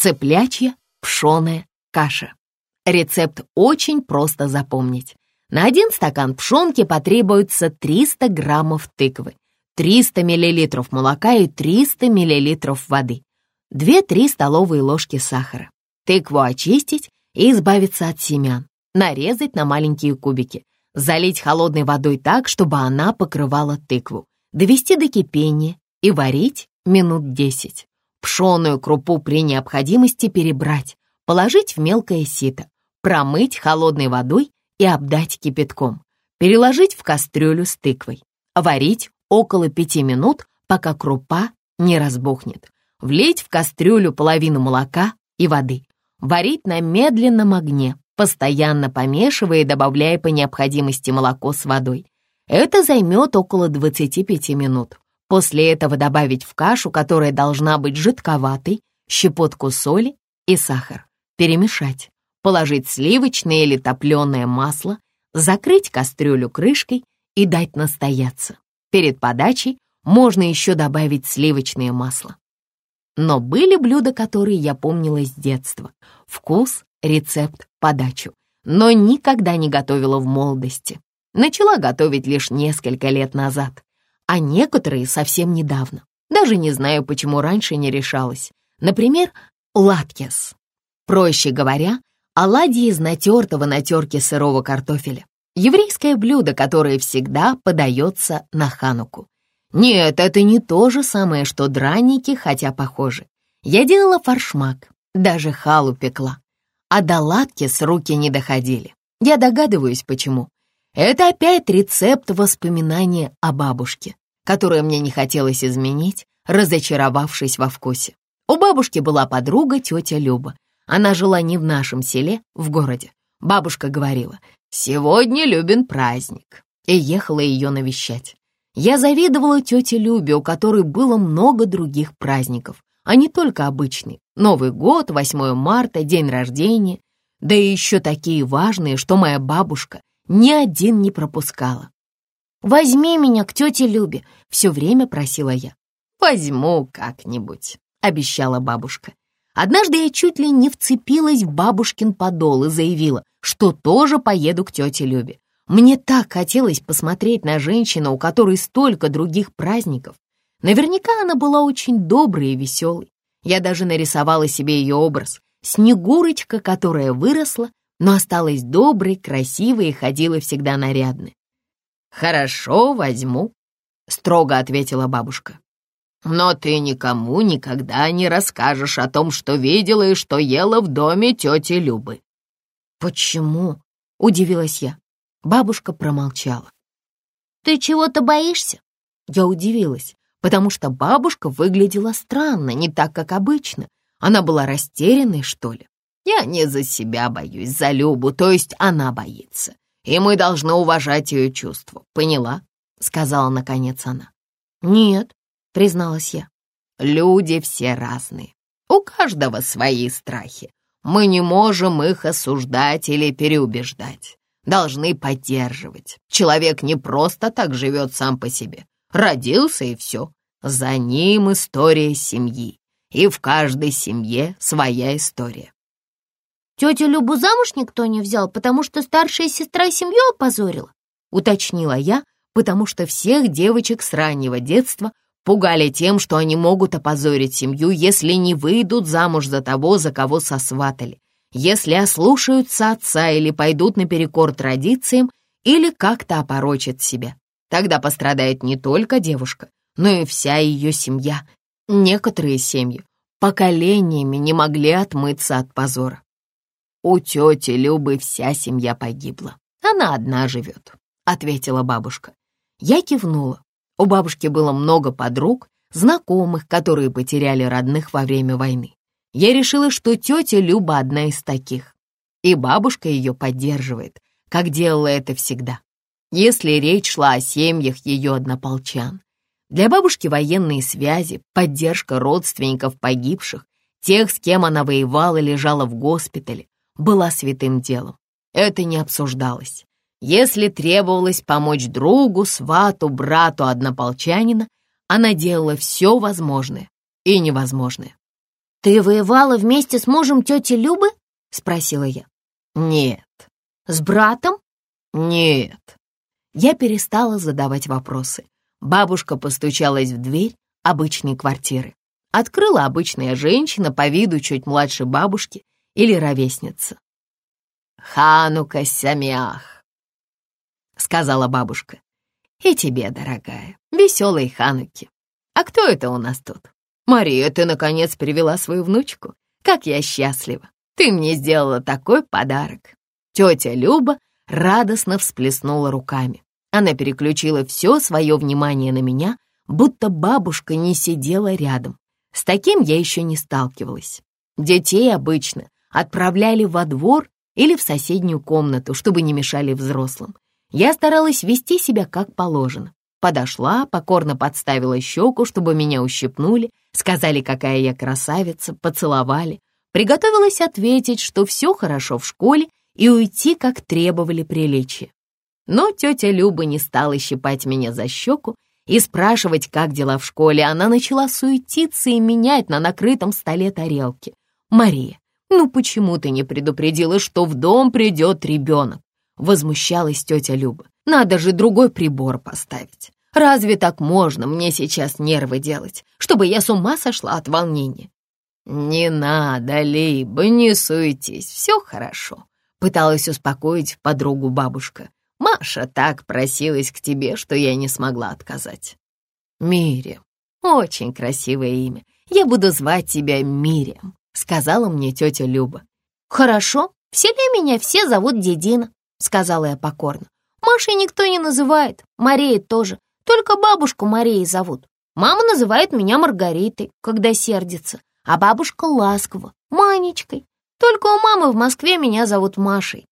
Цыплячья пшеная каша. Рецепт очень просто запомнить. На один стакан пшенки потребуется 300 граммов тыквы, 300 миллилитров молока и 300 миллилитров воды, 2-3 столовые ложки сахара. Тыкву очистить и избавиться от семян, нарезать на маленькие кубики, залить холодной водой так, чтобы она покрывала тыкву, довести до кипения и варить минут 10. Пшеную крупу при необходимости перебрать, положить в мелкое сито, промыть холодной водой и обдать кипятком. Переложить в кастрюлю с тыквой. Варить около пяти минут, пока крупа не разбухнет. Влить в кастрюлю половину молока и воды. Варить на медленном огне, постоянно помешивая и добавляя по необходимости молоко с водой. Это займет около 25 минут. После этого добавить в кашу, которая должна быть жидковатой, щепотку соли и сахар. Перемешать. Положить сливочное или топленое масло, закрыть кастрюлю крышкой и дать настояться. Перед подачей можно еще добавить сливочное масло. Но были блюда, которые я помнила с детства. Вкус, рецепт, подачу. Но никогда не готовила в молодости. Начала готовить лишь несколько лет назад, а некоторые совсем недавно. Даже не знаю, почему раньше не решалась. Например, латкес. Проще говоря, оладьи из натертого на терке сырого картофеля. Еврейское блюдо, которое всегда подается на хануку. Нет, это не то же самое, что драники, хотя похоже. Я делала фаршмак, даже халу пекла. А до латкес руки не доходили. Я догадываюсь, почему. Это опять рецепт воспоминания о бабушке, которое мне не хотелось изменить, разочаровавшись во вкусе. У бабушки была подруга тетя Люба. Она жила не в нашем селе, в городе. Бабушка говорила, «Сегодня Любин праздник», и ехала ее навещать. Я завидовала тете Любе, у которой было много других праздников, а не только обычный. Новый год, 8 марта, день рождения, да и еще такие важные, что моя бабушка ни один не пропускала. «Возьми меня к тете Любе», — все время просила я. «Возьму как-нибудь», — обещала бабушка. Однажды я чуть ли не вцепилась в бабушкин подол и заявила, что тоже поеду к тете Любе. Мне так хотелось посмотреть на женщину, у которой столько других праздников. Наверняка она была очень доброй и веселой. Я даже нарисовала себе ее образ. Снегурочка, которая выросла, но осталась доброй, красивой и ходила всегда нарядной. «Хорошо, возьму», — строго ответила бабушка. «Но ты никому никогда не расскажешь о том, что видела и что ела в доме тети Любы». «Почему?» — удивилась я. Бабушка промолчала. «Ты чего-то боишься?» Я удивилась, потому что бабушка выглядела странно, не так, как обычно. Она была растерянной, что ли. Я не за себя боюсь, за Любу, то есть она боится. И мы должны уважать ее чувства, поняла?» — сказала наконец она. «Нет», — призналась я. «Люди все разные. У каждого свои страхи. Мы не можем их осуждать или переубеждать. Должны поддерживать. Человек не просто так живет сам по себе. Родился и все. За ним история семьи. И в каждой семье своя история. «Тетю Любу замуж никто не взял, потому что старшая сестра семью опозорила?» — уточнила я, потому что всех девочек с раннего детства пугали тем, что они могут опозорить семью, если не выйдут замуж за того, за кого сосватали, если ослушаются отца или пойдут наперекор традициям или как-то опорочат себя. Тогда пострадает не только девушка, но и вся ее семья. Некоторые семьи поколениями не могли отмыться от позора. «У тети Любы вся семья погибла. Она одна живет», — ответила бабушка. Я кивнула. У бабушки было много подруг, знакомых, которые потеряли родных во время войны. Я решила, что тетя Люба одна из таких. И бабушка ее поддерживает, как делала это всегда. Если речь шла о семьях ее однополчан. Для бабушки военные связи, поддержка родственников погибших, тех, с кем она воевала, лежала в госпитале, была святым делом. Это не обсуждалось. Если требовалось помочь другу, свату, брату однополчанина, она делала все возможное и невозможное. «Ты воевала вместе с мужем тети Любы?» — спросила я. «Нет». «С братом?» «Нет». Я перестала задавать вопросы. Бабушка постучалась в дверь обычной квартиры. Открыла обычная женщина по виду чуть младше бабушки или ровесница. «Ханука Самиах», — сказала бабушка. «И тебе, дорогая, веселой Хануки. А кто это у нас тут? Мария, ты, наконец, привела свою внучку. Как я счастлива. Ты мне сделала такой подарок». Тетя Люба радостно всплеснула руками. Она переключила все свое внимание на меня, будто бабушка не сидела рядом. С таким я еще не сталкивалась. Детей обычно отправляли во двор или в соседнюю комнату, чтобы не мешали взрослым. Я старалась вести себя как положено. Подошла, покорно подставила щеку, чтобы меня ущипнули, сказали, какая я красавица, поцеловали. Приготовилась ответить, что все хорошо в школе и уйти, как требовали приличия. Но тетя Люба не стала щипать меня за щеку и спрашивать, как дела в школе. Она начала суетиться и менять на накрытом столе тарелки. «Мария, ну почему ты не предупредила, что в дом придет ребенок?» Возмущалась тетя Люба. «Надо же другой прибор поставить. Разве так можно мне сейчас нервы делать, чтобы я с ума сошла от волнения?» «Не надо, Либа, не суетись, все хорошо», — пыталась успокоить подругу бабушка. Маша так просилась к тебе, что я не смогла отказать. Мириам. Очень красивое имя. Я буду звать тебя Мириам, сказала мне тетя Люба. Хорошо, в селе меня все зовут Дедина, сказала я покорно. Машей никто не называет, Мария тоже. Только бабушку Марией зовут. Мама называет меня Маргаритой, когда сердится, а бабушка ласково, Манечкой. Только у мамы в Москве меня зовут Машей.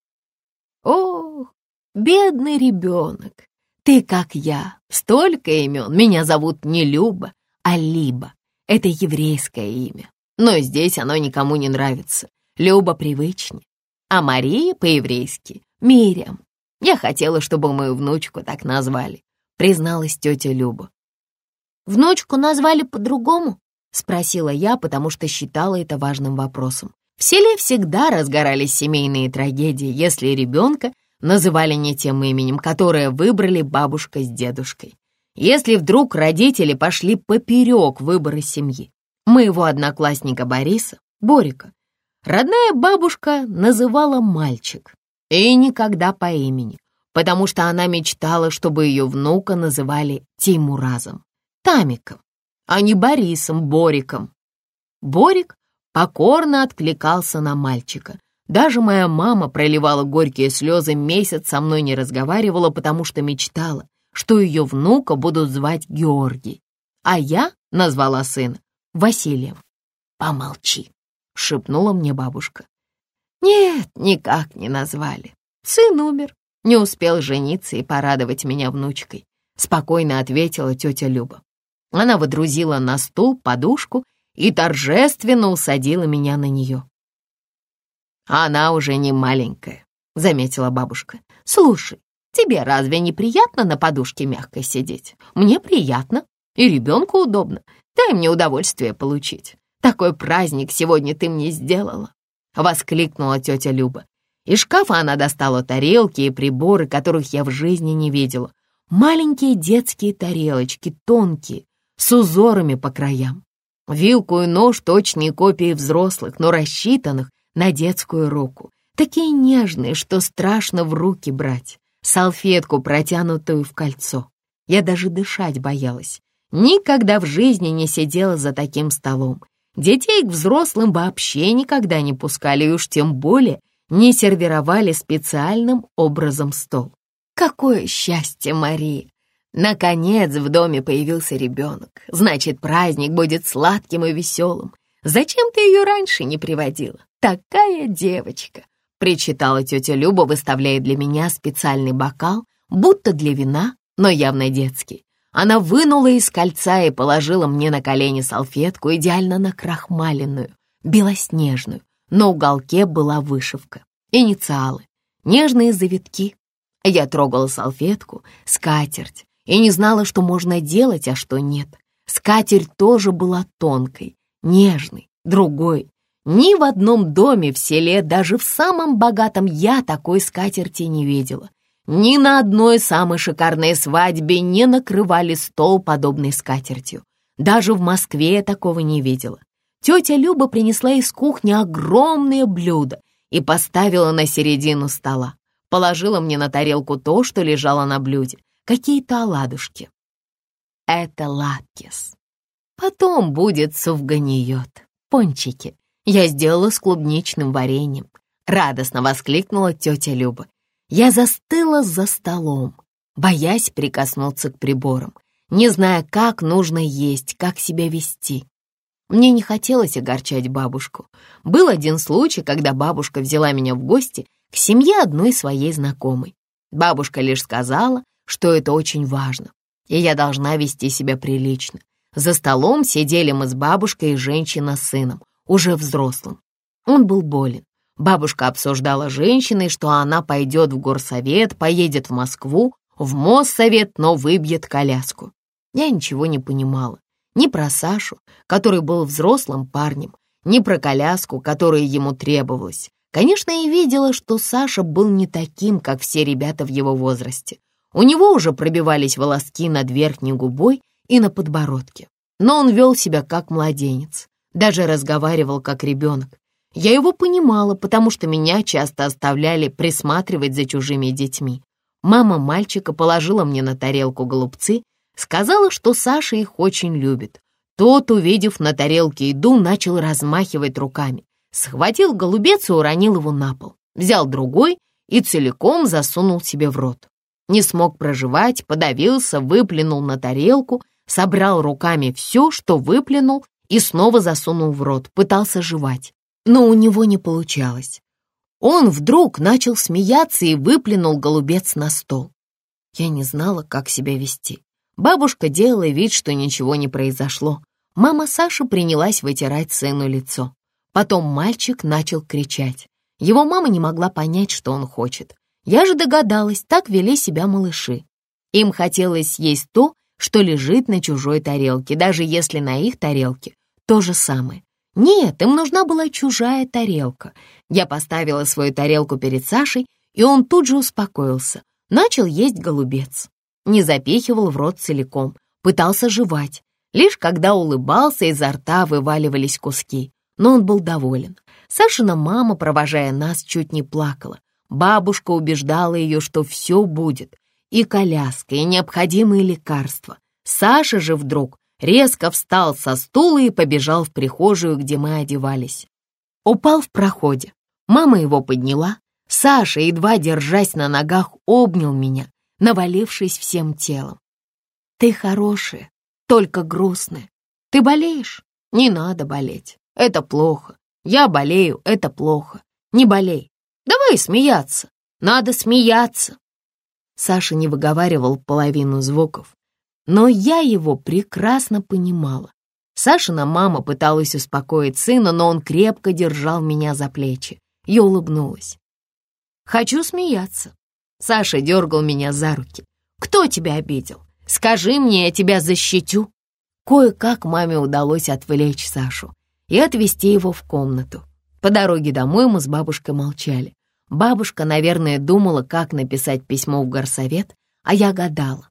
Ох, Бедный ребенок, ты как я, столько имен. Меня зовут не Люба, а Либа. Это еврейское имя, но здесь оно никому не нравится. Люба привычнее, а Мария по-еврейски — Мириам. Я хотела, чтобы мою внучку так назвали, призналась тетя Люба. «Внучку назвали по-другому?» — спросила я, потому что считала это важным вопросом. В селе всегда разгорались семейные трагедии, если ребенка называли не тем именем, которое выбрали бабушка с дедушкой. Если вдруг родители пошли поперек выбора семьи, моего одноклассника Бориса, Борика, родная бабушка называла мальчик, и никогда по имени, потому что она мечтала, чтобы ее внука называли Тимуразом, Тамиком, а не Борисом, Бориком. Борик покорно откликался на мальчика, даже моя мама проливала горькие слезы, месяц со мной не разговаривала, потому что мечтала, что ее внука будут звать Георгий. А я назвала сына Василием. «Помолчи», — шепнула мне бабушка. «Нет, никак не назвали. Сын умер, не успел жениться и порадовать меня внучкой», — спокойно ответила тетя Люба. Она водрузила на стул подушку и торжественно усадила меня на нее. «Она уже не маленькая», — заметила бабушка. «Слушай, тебе разве не приятно на подушке мягко сидеть? Мне приятно, и ребенку удобно. Дай мне удовольствие получить. Такой праздник сегодня ты мне сделала», — воскликнула тетя Люба. Из шкафа она достала тарелки и приборы, которых я в жизни не видела. Маленькие детские тарелочки, тонкие, с узорами по краям. Вилку и нож — точные копии взрослых, но рассчитанных на детскую руку, такие нежные, что страшно в руки брать, салфетку, протянутую в кольцо. Я даже дышать боялась. Никогда в жизни не сидела за таким столом. Детей к взрослым вообще никогда не пускали, и уж тем более не сервировали специальным образом стол. Какое счастье, Мария! Наконец в доме появился ребенок. Значит, праздник будет сладким и веселым. Зачем ты ее раньше не приводила? такая девочка!» — причитала тетя Люба, выставляя для меня специальный бокал, будто для вина, но явно детский. Она вынула из кольца и положила мне на колени салфетку, идеально накрахмаленную, белоснежную. На уголке была вышивка, инициалы, нежные завитки. Я трогала салфетку, скатерть, и не знала, что можно делать, а что нет. Скатерть тоже была тонкой, нежной, другой. Ни в одном доме в селе, даже в самом богатом, я такой скатерти не видела. Ни на одной самой шикарной свадьбе не накрывали стол подобной скатертью. Даже в Москве я такого не видела. Тетя Люба принесла из кухни огромное блюдо и поставила на середину стола. Положила мне на тарелку то, что лежало на блюде, какие-то оладушки. Это латкис. Потом будет суфганиот, пончики. Я сделала с клубничным вареньем. Радостно воскликнула тетя Люба. Я застыла за столом, боясь прикоснуться к приборам, не зная, как нужно есть, как себя вести. Мне не хотелось огорчать бабушку. Был один случай, когда бабушка взяла меня в гости к семье одной своей знакомой. Бабушка лишь сказала, что это очень важно, и я должна вести себя прилично. За столом сидели мы с бабушкой и женщина с сыном, уже взрослым. Он был болен. Бабушка обсуждала женщиной, что она пойдет в горсовет, поедет в Москву, в Моссовет, но выбьет коляску. Я ничего не понимала. Ни про Сашу, который был взрослым парнем, ни про коляску, которая ему требовалась. Конечно, я видела, что Саша был не таким, как все ребята в его возрасте. У него уже пробивались волоски над верхней губой и на подбородке. Но он вел себя как младенец, даже разговаривал как ребенок. Я его понимала, потому что меня часто оставляли присматривать за чужими детьми. Мама мальчика положила мне на тарелку голубцы, сказала, что Саша их очень любит. Тот, увидев на тарелке еду, начал размахивать руками. Схватил голубец и уронил его на пол. Взял другой и целиком засунул себе в рот. Не смог проживать, подавился, выплюнул на тарелку, собрал руками все, что выплюнул, и снова засунул в рот, пытался жевать но у него не получалось. Он вдруг начал смеяться и выплюнул голубец на стол. Я не знала, как себя вести. Бабушка делала вид, что ничего не произошло. Мама Саши принялась вытирать сыну лицо. Потом мальчик начал кричать. Его мама не могла понять, что он хочет. Я же догадалась, так вели себя малыши. Им хотелось есть то, что лежит на чужой тарелке, даже если на их тарелке то же самое. Нет, им нужна была чужая тарелка. Я поставила свою тарелку перед Сашей, и он тут же успокоился. Начал есть голубец. Не запихивал в рот целиком, пытался жевать. Лишь когда улыбался, изо рта вываливались куски. Но он был доволен. Сашина мама, провожая нас, чуть не плакала. Бабушка убеждала ее, что все будет. И коляска, и необходимые лекарства. Саша же вдруг резко встал со стула и побежал в прихожую, где мы одевались. Упал в проходе. Мама его подняла. Саша, едва держась на ногах, обнял меня, навалившись всем телом. «Ты хорошая, только грустная. Ты болеешь? Не надо болеть. Это плохо. Я болею, это плохо. Не болей. Давай смеяться. Надо смеяться». Саша не выговаривал половину звуков, но я его прекрасно понимала. Сашина мама пыталась успокоить сына, но он крепко держал меня за плечи. Я улыбнулась. «Хочу смеяться». Саша дергал меня за руки. «Кто тебя обидел? Скажи мне, я тебя защитю». Кое-как маме удалось отвлечь Сашу и отвезти его в комнату. По дороге домой мы с бабушкой молчали. Бабушка, наверное, думала, как написать письмо в горсовет, а я гадала,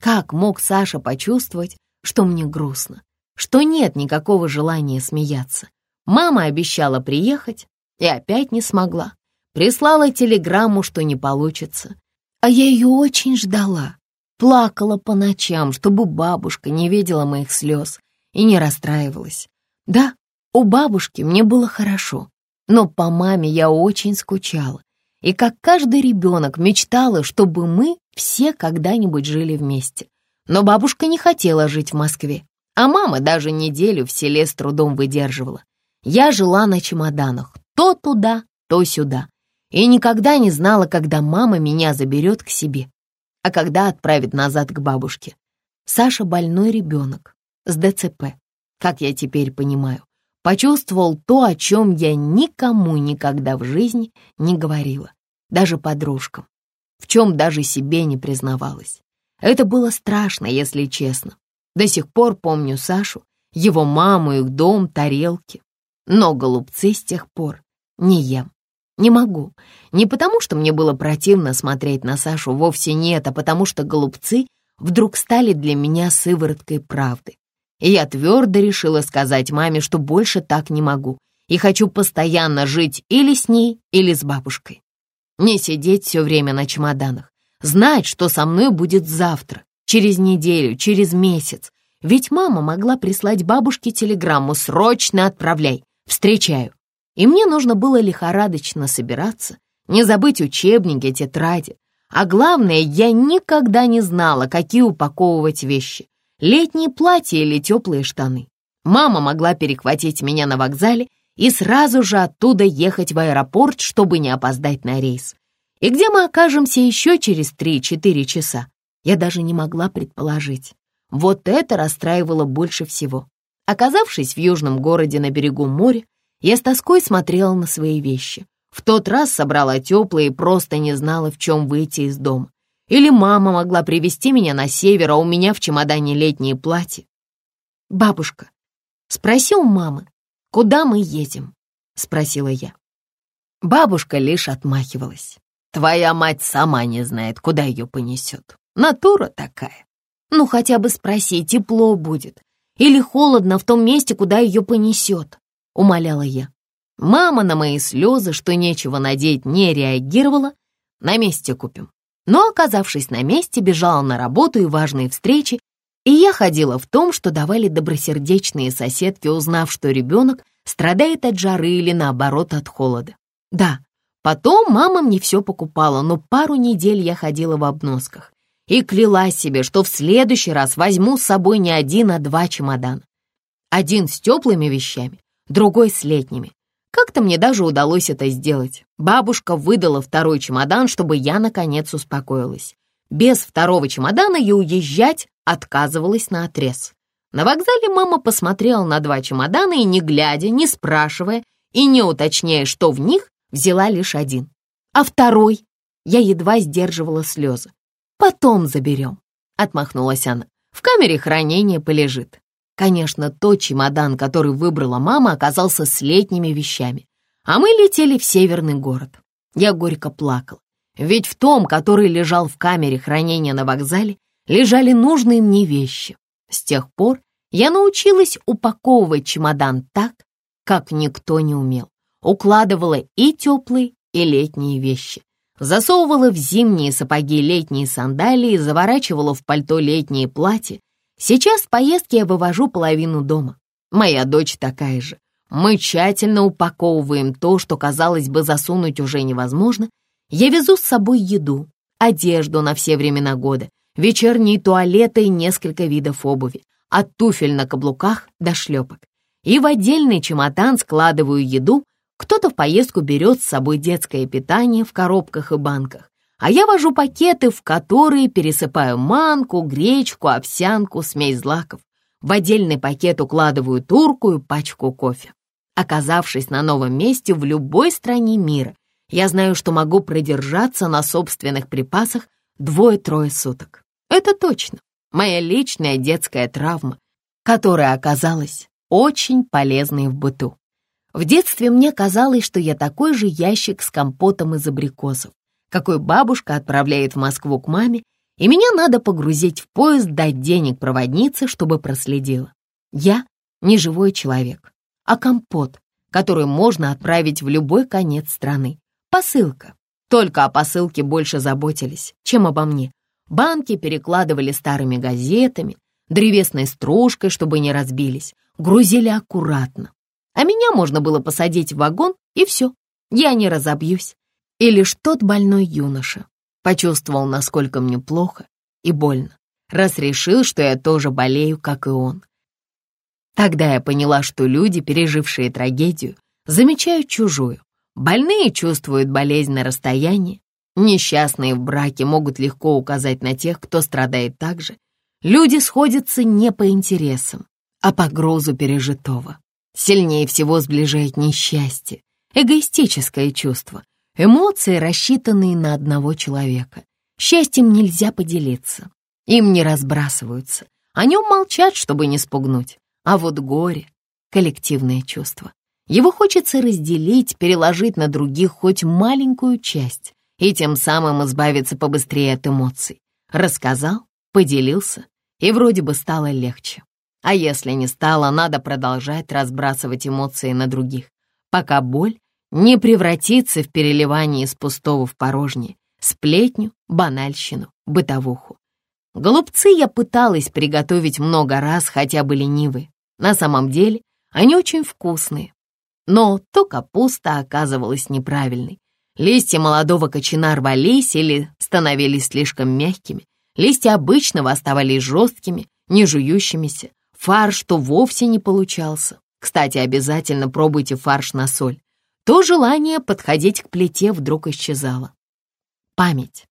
как мог Саша почувствовать, что мне грустно, что нет никакого желания смеяться? Мама обещала приехать и опять не смогла. Прислала телеграмму, что не получится. А я ее очень ждала. Плакала по ночам, чтобы бабушка не видела моих слез и не расстраивалась. Да, у бабушки мне было хорошо, но по маме я очень скучала и как каждый ребенок мечтала, чтобы мы все когда-нибудь жили вместе. Но бабушка не хотела жить в Москве, а мама даже неделю в селе с трудом выдерживала. Я жила на чемоданах, то туда, то сюда, и никогда не знала, когда мама меня заберет к себе, а когда отправит назад к бабушке. Саша больной ребенок с ДЦП, как я теперь понимаю почувствовал то, о чем я никому никогда в жизни не говорила, даже подружкам, в чем даже себе не признавалась. Это было страшно, если честно. До сих пор помню Сашу, его маму, их дом, тарелки. Но голубцы с тех пор не ем. Не могу. Не потому, что мне было противно смотреть на Сашу, вовсе нет, а потому что голубцы вдруг стали для меня сывороткой правды. И я твердо решила сказать маме, что больше так не могу, и хочу постоянно жить или с ней, или с бабушкой. Не сидеть все время на чемоданах, знать, что со мной будет завтра, через неделю, через месяц. Ведь мама могла прислать бабушке телеграмму «Срочно отправляй, встречаю». И мне нужно было лихорадочно собираться, не забыть учебники, тетради. А главное, я никогда не знала, какие упаковывать вещи. Летние платья или теплые штаны. Мама могла перехватить меня на вокзале и сразу же оттуда ехать в аэропорт, чтобы не опоздать на рейс. И где мы окажемся еще через 3-4 часа, я даже не могла предположить. Вот это расстраивало больше всего. Оказавшись в южном городе на берегу моря, я с тоской смотрела на свои вещи. В тот раз собрала теплые и просто не знала, в чем выйти из дома. Или мама могла привезти меня на север, а у меня в чемодане летнее платье. «Бабушка, спроси у мамы, куда мы едем?» — спросила я. Бабушка лишь отмахивалась. «Твоя мать сама не знает, куда ее понесет. Натура такая. Ну, хотя бы спроси, тепло будет. Или холодно в том месте, куда ее понесет», — умоляла я. Мама на мои слезы, что нечего надеть, не реагировала. На месте купим. Но, оказавшись на месте, бежала на работу и важные встречи, и я ходила в том, что давали добросердечные соседки, узнав, что ребенок страдает от жары или, наоборот, от холода. Да, потом мама мне все покупала, но пару недель я ходила в обносках и кляла себе, что в следующий раз возьму с собой не один, а два чемодана. Один с теплыми вещами, другой с летними. Как-то мне даже удалось это сделать. Бабушка выдала второй чемодан, чтобы я, наконец, успокоилась. Без второго чемодана я уезжать отказывалась на отрез. На вокзале мама посмотрела на два чемодана и, не глядя, не спрашивая и не уточняя, что в них, взяла лишь один. А второй я едва сдерживала слезы. «Потом заберем», — отмахнулась она. «В камере хранения полежит». Конечно, тот чемодан, который выбрала мама, оказался с летними вещами. А мы летели в северный город. Я горько плакал. Ведь в том, который лежал в камере хранения на вокзале, лежали нужные мне вещи. С тех пор я научилась упаковывать чемодан так, как никто не умел. Укладывала и теплые, и летние вещи. Засовывала в зимние сапоги летние сандалии, заворачивала в пальто летние платья, Сейчас в поездке я вывожу половину дома. Моя дочь такая же. Мы тщательно упаковываем то, что, казалось бы, засунуть уже невозможно. Я везу с собой еду, одежду на все времена года, вечерние туалеты и несколько видов обуви, от туфель на каблуках до шлепок. И в отдельный чемодан складываю еду, кто-то в поездку берет с собой детское питание в коробках и банках, а я вожу пакеты, в которые пересыпаю манку, гречку, овсянку, смесь злаков. В отдельный пакет укладываю турку и пачку кофе. Оказавшись на новом месте в любой стране мира, я знаю, что могу продержаться на собственных припасах двое-трое суток. Это точно моя личная детская травма, которая оказалась очень полезной в быту. В детстве мне казалось, что я такой же ящик с компотом из абрикосов, какой бабушка отправляет в Москву к маме, и меня надо погрузить в поезд, дать денег проводнице, чтобы проследила. Я не живой человек, а компот, который можно отправить в любой конец страны. Посылка. Только о посылке больше заботились, чем обо мне. Банки перекладывали старыми газетами, древесной стружкой, чтобы не разбились, грузили аккуратно. А меня можно было посадить в вагон, и все, я не разобьюсь. И лишь тот больной юноша почувствовал, насколько мне плохо и больно, раз решил, что я тоже болею, как и он. Тогда я поняла, что люди, пережившие трагедию, замечают чужую. Больные чувствуют болезнь на расстоянии. Несчастные в браке могут легко указать на тех, кто страдает так же. Люди сходятся не по интересам, а по грузу пережитого. Сильнее всего сближает несчастье, эгоистическое чувство — Эмоции, рассчитанные на одного человека. Счастьем нельзя поделиться. Им не разбрасываются. О нем молчат, чтобы не спугнуть. А вот горе — коллективное чувство. Его хочется разделить, переложить на других хоть маленькую часть и тем самым избавиться побыстрее от эмоций. Рассказал, поделился, и вроде бы стало легче. А если не стало, надо продолжать разбрасывать эмоции на других, пока боль не превратится в переливание из пустого в порожнее, сплетню, банальщину, бытовуху. Голубцы я пыталась приготовить много раз, хотя бы ленивые. На самом деле они очень вкусные. Но то капуста оказывалась неправильной. Листья молодого кочана рвались или становились слишком мягкими. Листья обычного оставались жесткими, не жующимися. Фарш то вовсе не получался. Кстати, обязательно пробуйте фарш на соль. То желание подходить к плите вдруг исчезало. Память.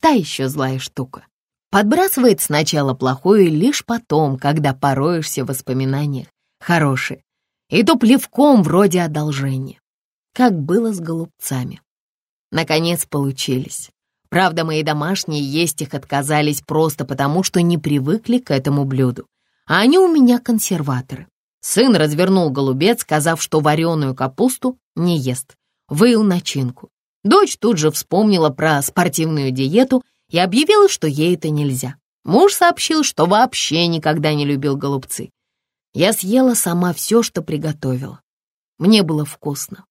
Та еще злая штука. Подбрасывает сначала плохое, лишь потом, когда пороешься в воспоминаниях, хорошие. И то плевком вроде одолжения. Как было с голубцами. Наконец получились. Правда, мои домашние есть их отказались просто потому, что не привыкли к этому блюду. А они у меня консерваторы. Сын развернул голубец, сказав, что вареную капусту не ест. Выил начинку. Дочь тут же вспомнила про спортивную диету и объявила, что ей это нельзя. Муж сообщил, что вообще никогда не любил голубцы. Я съела сама все, что приготовила. Мне было вкусно,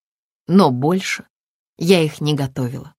но больше я их не готовила.